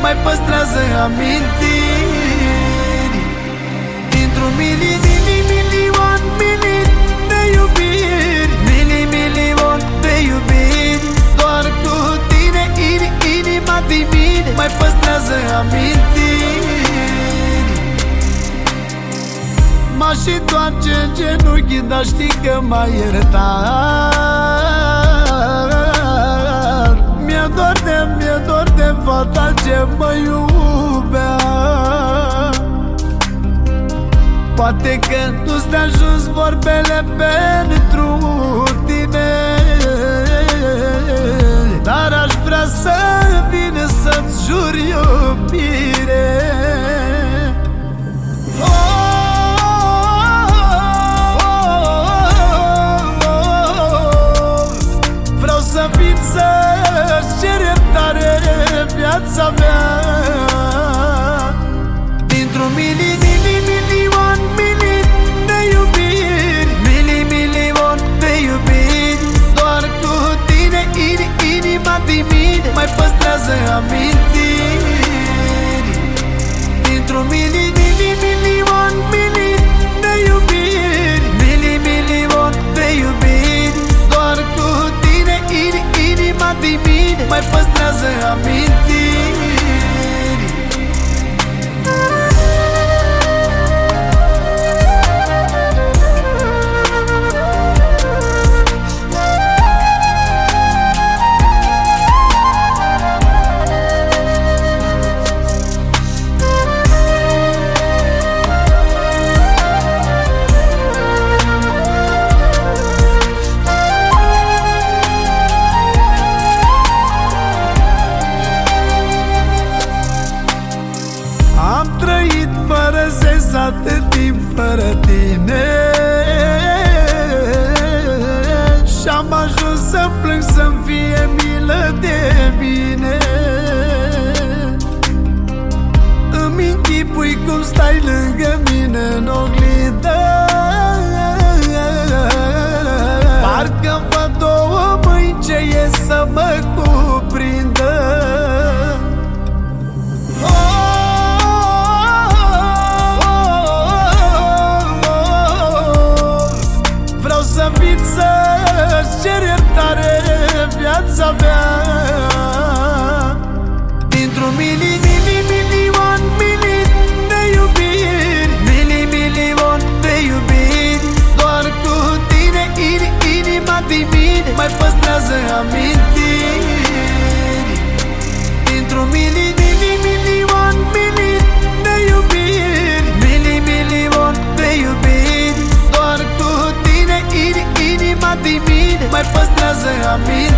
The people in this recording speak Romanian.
Mai păstrează amintiri. Dintr-un mili, mili, milion, mili de iubiri Mili, milion de iubiri Doar cu tine, ini, inima din mine Mai păstrează amintiri. M-aș întoarce în genunchi, dar știi că m-ai iertat Mi-e dor de, mi-e dor de fata ce mă iubea. Poate că nu-ți de ajuns vorbele pentru tine Dar aș vrea să vină să-ți jur iubire viața mea. Dintr-un mili, mili, milion, mili de iubiri. Mili, milion de iubiri. Doar cu tine, ini, inima din mine Mai păstrează amintiri. Dintr-un mili, mili, milion, mili de iubiri. Mili, milion de iubiri. Doar cu tine, ini, inima din mine Mai păstrează amintiri fără tine. Și-am ajuns să plâng să-mi fie milă de mine. Îmi închipui cum stai lângă mine în oglindă cer iertare viața mea got me.